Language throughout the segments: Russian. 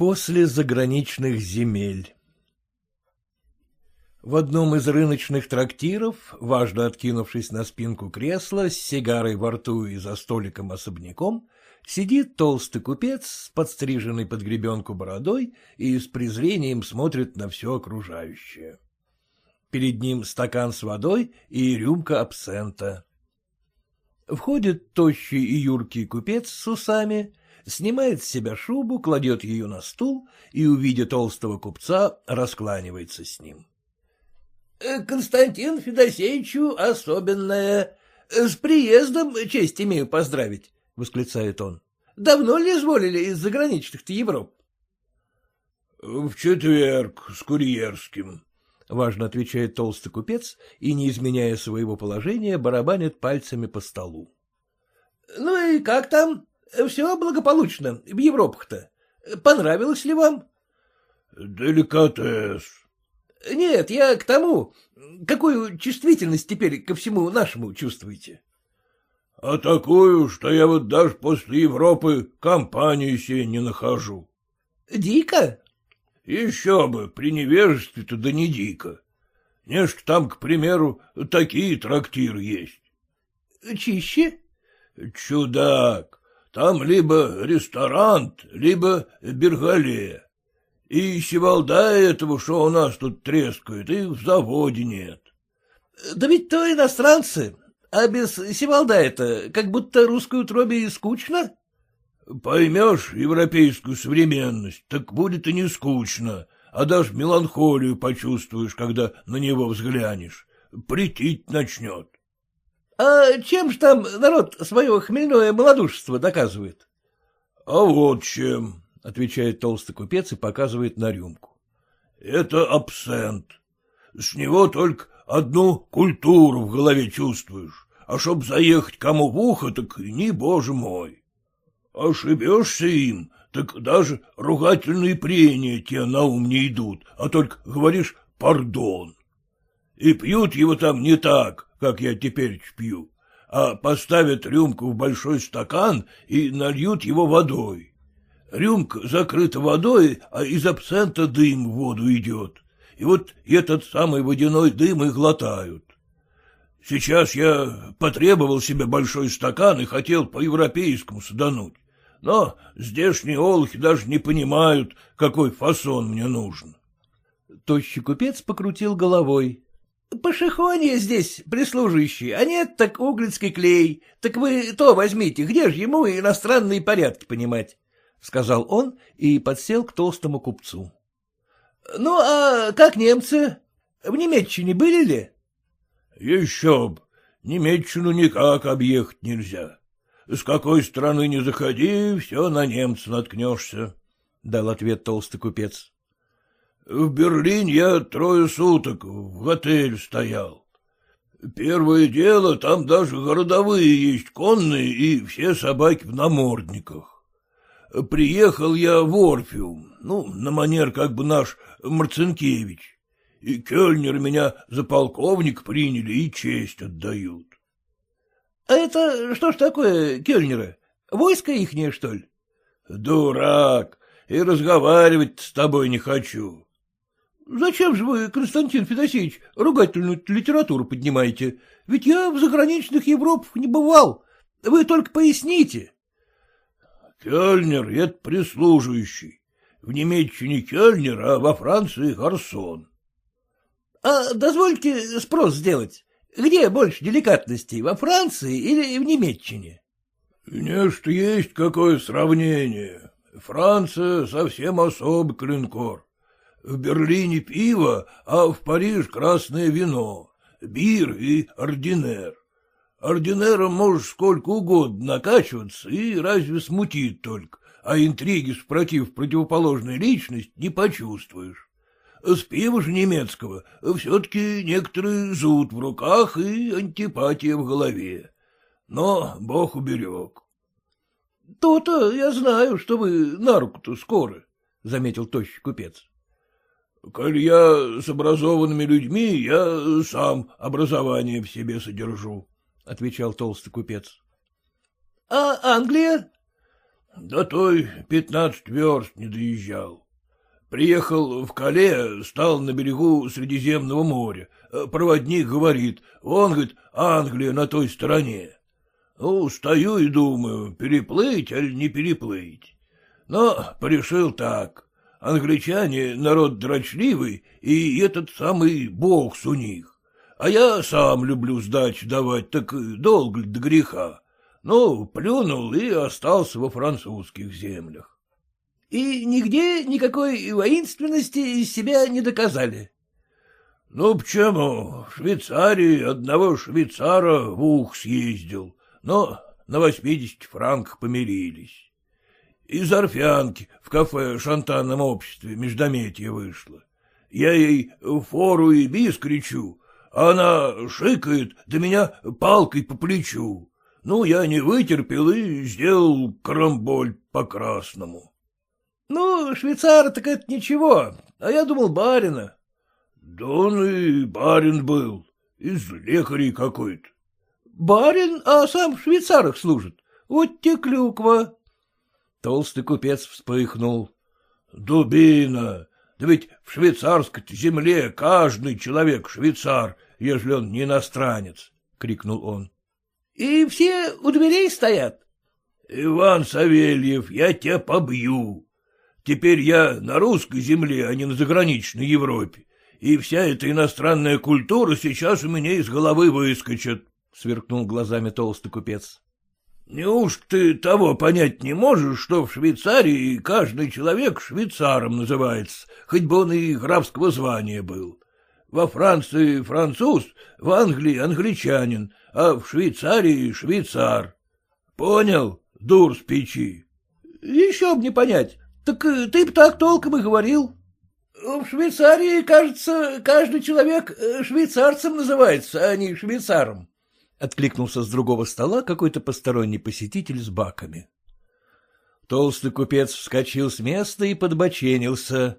После заграничных земель В одном из рыночных трактиров, важно откинувшись на спинку кресла, с сигарой во рту и за столиком особняком, сидит толстый купец с подстриженной под гребенку бородой и с презрением смотрит на все окружающее. Перед ним стакан с водой и рюмка абсента. Входит тощий и юркий купец с усами, снимает с себя шубу, кладет ее на стул и, увидя толстого купца, раскланивается с ним. «Э, — Константин Федосеевичу особенное. С приездом честь имею поздравить, — восклицает он. — Давно ли изволили из заграничных-то Европ? — В четверг с курьерским, — важно отвечает толстый купец и, не изменяя своего положения, барабанит пальцами по столу. — Ну и как там? Все благополучно в Европах-то. Понравилось ли вам? — Деликатес. — Нет, я к тому, какую чувствительность теперь ко всему нашему чувствуете? — А такую, что я вот даже после Европы компании себе не нахожу. — Дико? — Еще бы, при невежестве-то да не дико. Нечто там, к примеру, такие трактиры есть. — Чище? — Чудак. Там либо ресторан, либо бергале. И щевалда этого, что у нас тут трескает, и в заводе нет. — Да ведь то иностранцы, а без севалда это, как будто русской утробе и скучно? — Поймешь европейскую современность, так будет и не скучно, а даже меланхолию почувствуешь, когда на него взглянешь. Притить начнет. А чем ж там народ свое хмельное малодушество доказывает? — А вот чем, — отвечает толстый купец и показывает на рюмку. — Это абсент. С него только одну культуру в голове чувствуешь, а чтоб заехать кому в ухо, так не боже мой. Ошибешься им, так даже ругательные прения тебе на ум не идут, а только говоришь «пардон». И пьют его там не так, как я теперь пью, а поставят рюмку в большой стакан и нальют его водой. Рюмка закрыта водой, а из абсента дым в воду идет. И вот этот самый водяной дым и глотают. Сейчас я потребовал себе большой стакан и хотел по-европейскому садануть. Но здешние олухи даже не понимают, какой фасон мне нужен. Тощий купец покрутил головой. Пашихонье здесь прислуживающий, а нет, так углицкий клей. Так вы то возьмите, где же ему иностранные порядки понимать? — сказал он и подсел к толстому купцу. — Ну, а как немцы? В Немеччине были ли? — Еще б. Немеччину никак объехать нельзя. С какой стороны не заходи, все на немца наткнешься, — дал ответ толстый купец. В Берлине я трое суток в отель стоял. Первое дело, там даже городовые есть конные и все собаки в намордниках. Приехал я в Орфиум, ну, на манер как бы наш Марцинкевич, и Кёльнер меня за полковник приняли и честь отдают. — А это что ж такое, Кёльнеры? Войско ихнее, что ли? — Дурак, и разговаривать с тобой не хочу. Зачем же вы, Константин Федосеевич, ругательную литературу поднимаете? Ведь я в заграничных Европах не бывал. Вы только поясните. Кёльнер — это прислуживающий. В Немеччине Кёльнер, а во Франции Гарсон. А дозвольте спрос сделать. Где больше деликатностей, во Франции или в Немеччине? Нечто есть какое сравнение. Франция совсем особый клинкор. В Берлине пиво, а в Париж красное вино, бир и ординер. Ординером можешь сколько угодно накачиваться, и разве смутит только, а интриги спротив противоположной личность не почувствуешь. С пива же немецкого все-таки некоторые зуд в руках и антипатия в голове. Но бог уберег. То — То-то я знаю, что вы на руку-то скоро, — заметил тощий купец. Коль я с образованными людьми, я сам образование в себе содержу, — отвечал толстый купец. — А Англия? — До той пятнадцать верст не доезжал. Приехал в Кале, стал на берегу Средиземного моря. Проводник говорит, он, говорит, Англия на той стороне. Ну, стою и думаю, переплыть или не переплыть. Но порешил так. Англичане народ дрочливый, и этот самый бокс у них. А я сам люблю сдачу давать, так долго до греха. Ну, плюнул и остался во французских землях. — И нигде никакой воинственности из себя не доказали? — Ну, почему? В Швейцарии одного швейцара в ух съездил, но на восьмидесяти франках помирились. Из Орфянки в кафе «Шантанном обществе» междометие вышло. Я ей фору и бис кричу, а она шикает, да меня палкой по плечу. Ну, я не вытерпел и сделал карамболь по-красному. — Ну, швейцар так это ничего, а я думал барина. — Да он и барин был, из лекарей какой-то. Барин, а сам в швейцарах служит. Вот те клюква. Толстый купец вспыхнул. — Дубина! Да ведь в швейцарской земле каждый человек швейцар, ежели он не иностранец! — крикнул он. — И все у дверей стоят? — Иван Савельев, я тебя побью. Теперь я на русской земле, а не на заграничной Европе, и вся эта иностранная культура сейчас у меня из головы выскочит. — сверкнул глазами толстый купец. — Неуж ты того понять не можешь, что в Швейцарии каждый человек швейцаром называется, хоть бы он и графского звания был. Во Франции француз, в Англии англичанин, а в Швейцарии швейцар. Понял, дур с печи? — Еще б не понять. Так э, ты б так толком и говорил. В Швейцарии, кажется, каждый человек э, швейцарцем называется, а не швейцаром. Откликнулся с другого стола какой-то посторонний посетитель с баками. Толстый купец вскочил с места и подбоченился.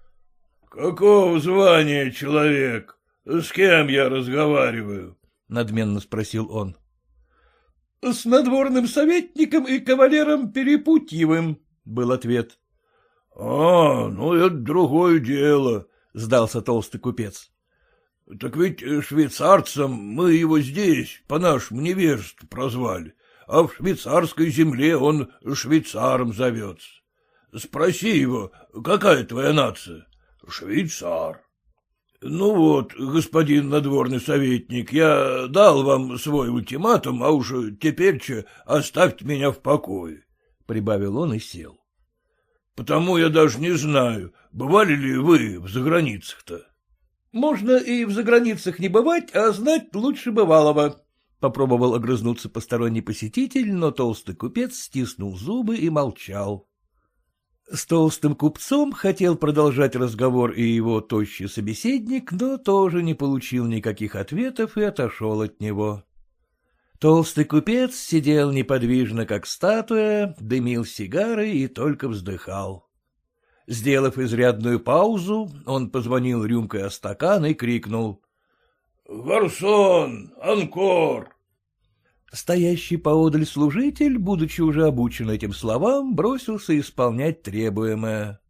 — Какого звания человек? С кем я разговариваю? — надменно спросил он. — С надворным советником и кавалером Перепутьевым, — был ответ. — А, ну это другое дело, — сдался толстый купец. — Так ведь э, швейцарцем мы его здесь, по нашему невежеству, прозвали, а в швейцарской земле он швейцаром зовется. Спроси его, какая твоя нация? — Швейцар. — Ну вот, господин надворный советник, я дал вам свой ультиматум, а уж теперь-че оставьте меня в покое, — прибавил он и сел. — Потому я даже не знаю, бывали ли вы в заграницах-то. Можно и в заграницах не бывать, а знать лучше бывалого. Попробовал огрызнуться посторонний посетитель, но толстый купец стиснул зубы и молчал. С толстым купцом хотел продолжать разговор и его тощий собеседник, но тоже не получил никаких ответов и отошел от него. Толстый купец сидел неподвижно, как статуя, дымил сигарой и только вздыхал. Сделав изрядную паузу, он позвонил рюмкой о стакан и крикнул. — Гарсон, анкор! Стоящий поодаль служитель, будучи уже обучен этим словам, бросился исполнять требуемое.